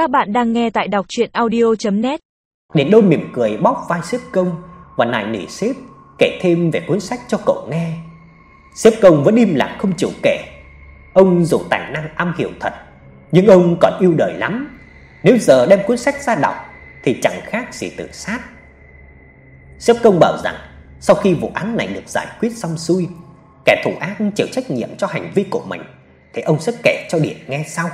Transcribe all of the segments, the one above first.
Các bạn đang nghe tại đọc audio net Đến đôi mỉm cười bóp vai xếp công và nài nỉ xếp kể thêm về cuốn sách cho cậu nghe. Xếp công vẫn im lặng không chịu kể. Ông dù tài năng am hiểu thật, nhưng ông còn yêu đời lắm. Nếu giờ đem cuốn sách ra đọc thì chẳng khác gì tự sát. Xếp công bảo rằng sau khi vụ án này được giải quyết xong xuôi, kẻ thủ ác chịu trách nhiệm cho hành vi của mình thì ông sẽ kể cho điện nghe sau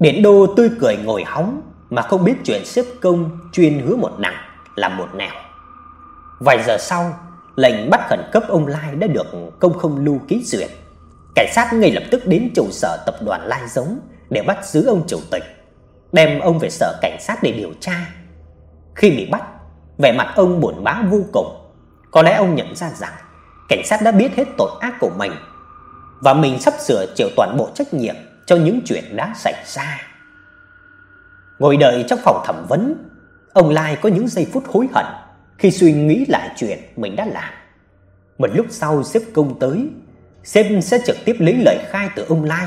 điện Đô tươi cười ngồi hóng mà không biết chuyện xếp công chuyên hứa một nặng là một nẻo. Vài giờ sau, lệnh bắt khẩn cấp ông Lai đã được công không lưu ký duyệt. Cảnh sát ngay lập tức đến trụ sở tập đoàn Lai Giống để bắt giữ ông chủ tịch, đem ông về sở cảnh sát để điều tra. Khi bị bắt, vẻ mặt ông buồn bã vô cùng. Có lẽ ông nhận ra rằng cảnh sát đã biết hết tội ác của mình và mình sắp sửa chịu toàn bộ trách nhiệm cho những chuyện đã xảy ra. Ngồi đợi trong phòng thẩm vấn, ông Lai có những giây phút hối hận khi suy nghĩ lại chuyện mình đã làm. Một lúc sau sếp công tới, sếp sẽ trực tiếp lấy lời khai từ ông Lai.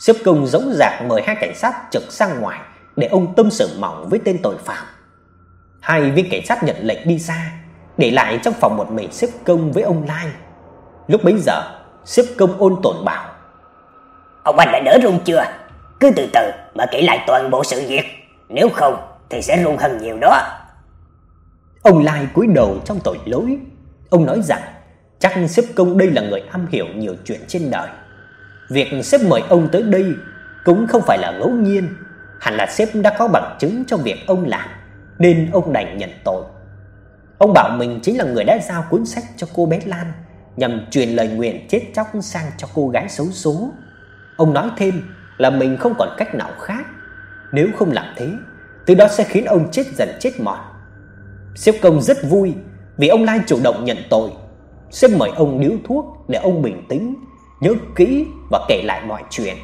Sếp công dõng dạc mời hai cảnh sát trực sang ngoài để ông tâm sự mỏng với tên tội phạm. Hai viên cảnh sát nhận lệnh đi ra, để lại trong phòng một mình sếp công với ông Lai. Lúc bấy giờ, sếp công ôn tồn bảo: "Ông anh đã đỡ run chưa? Cứ từ từ mà kể lại toàn bộ sự việc, nếu không thì sẽ run hơn nhiều đó." Ông Lai cúi đầu trong tội lỗi. Ông nói rằng chắc sếp công đây là người am hiểu nhiều chuyện trên đời. Việc sếp mời ông tới đây cũng không phải là ngẫu nhiên, hẳn là sếp đã có bằng chứng cho việc ông làm, nên ông đành nhận tội. Ông bảo mình chính là người đã giao cuốn sách cho cô bé Lan nhằm truyền lời nguyện chết chóc sang cho cô gái xấu số. Ông nói thêm là mình không còn cách nào khác, nếu không làm thế, từ đó sẽ khiến ông chết dần chết mòn. Sếp công rất vui vì ông Lai chủ động nhận tội. Sếp mời ông điếu thuốc để ông bình tĩnh, nhớ kỹ và kể lại mọi chuyện.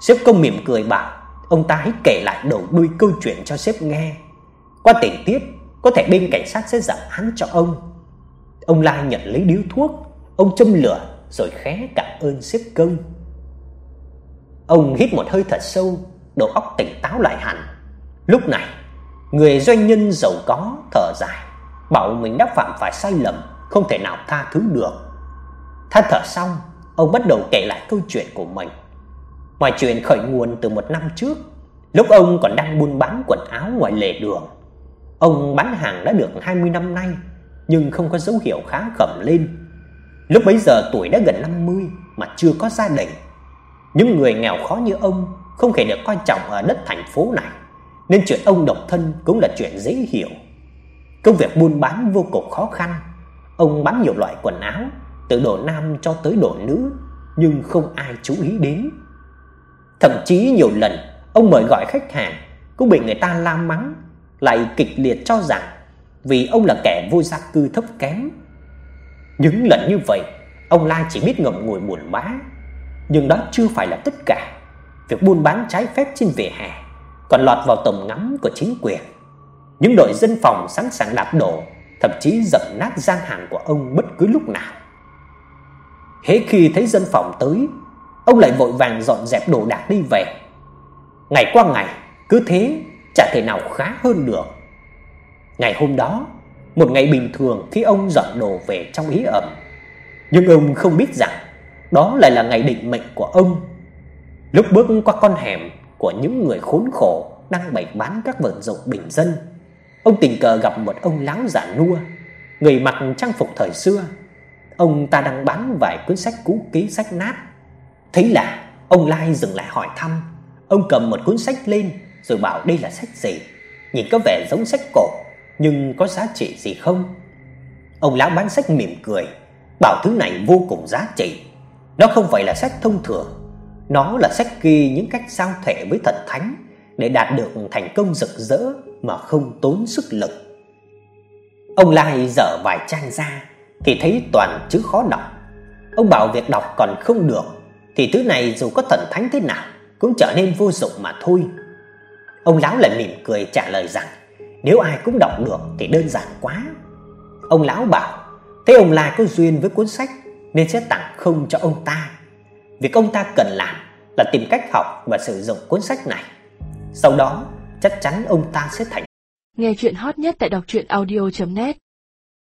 Sếp công mỉm cười bảo ông ta hãy kể lại đầu đuôi câu chuyện cho sếp nghe. Qua tình tiết, có thể bên cảnh sát sẽ giảm án cho ông. Ông Lai nhận lấy điếu thuốc, ông châm lửa rồi khẽ cảm ơn sếp công. Ông hít một hơi thật sâu, đầu óc tỉnh táo lại hẳn. Lúc này, người doanh nhân giàu có thở dài, bảo mình đã phạm phải sai lầm không thể nào tha thứ được. Than thở xong, ông bắt đầu kể lại câu chuyện của mình. Mọi chuyện khởi nguồn từ một năm trước, lúc ông còn đang buôn bán quần áo ngoài lề đường. Ông bán hàng đã được 20 năm nay nhưng không có dấu hiệu khá khẩm lên. Lúc bấy giờ tuổi đã gần 50 mà chưa có gia đình. Những người nghèo khó như ông không hề được coi trọng ở đất thành phố này, nên chuyện ông độc thân cũng là chuyện dễ hiểu. Công việc buôn bán vô cùng khó khăn. Ông bán nhiều loại quần áo, từ đồ nam cho tới đồ nữ, nhưng không ai chú ý đến. Thậm chí nhiều lần ông mời gọi khách hàng cũng bị người ta la mắng, lại kịch liệt cho rằng vì ông là kẻ vô gia cư thấp kém. Những lần như vậy, ông Lai chỉ biết ngậm ngùi buồn bã, nhưng đó chưa phải là tất cả. Việc buôn bán trái phép trên vỉa hè còn lọt vào tầm ngắm của chính quyền. Những đội dân phòng sẵn sàng đạp đổ, thậm chí dập nát gian hàng của ông bất cứ lúc nào. Hễ khi thấy dân phòng tới, ông lại vội vàng dọn dẹp đồ đạc đi về. Ngày qua ngày, cứ thế chả thể nào khá hơn được. Ngày hôm đó, một ngày bình thường khi ông dọn đồ về trong ý ẩm, nhưng ông không biết rằng đó lại là ngày định mệnh của ông. Lúc bước qua con hẻm của những người khốn khổ đang bày bán các vật dụng bình dân, ông tình cờ gặp một ông lão già nua, người mặc trang phục thời xưa. Ông ta đang bán vài cuốn sách cũ kỹ sách nát. Thấy lạ, ông Lai dừng lại hỏi thăm. Ông cầm một cuốn sách lên rồi bảo đây là sách gì. Nhìn có vẻ giống sách cổ nhưng có giá trị gì không? Ông lão bán sách mỉm cười, bảo thứ này vô cùng giá trị. Nó không phải là sách thông thường, nó là sách ghi những cách giao thể với thần thánh để đạt được thành công rực rỡ mà không tốn sức lực. Ông Lai dở vài trang ra thì thấy toàn chữ khó đọc. Ông bảo việc đọc còn không được thì thứ này dù có thần thánh thế nào cũng trở nên vô dụng mà thôi. Ông lão lại mỉm cười trả lời rằng nếu ai cũng đọc được thì đơn giản quá. Ông lão bảo, thế ông Lai có duyên với cuốn sách nên sẽ tặng không cho ông ta. Việc ông ta cần làm là tìm cách học và sử dụng cuốn sách này. Sau đó, chắc chắn ông ta sẽ thành Nghe truyện hot nhất tại đọc truyện audio net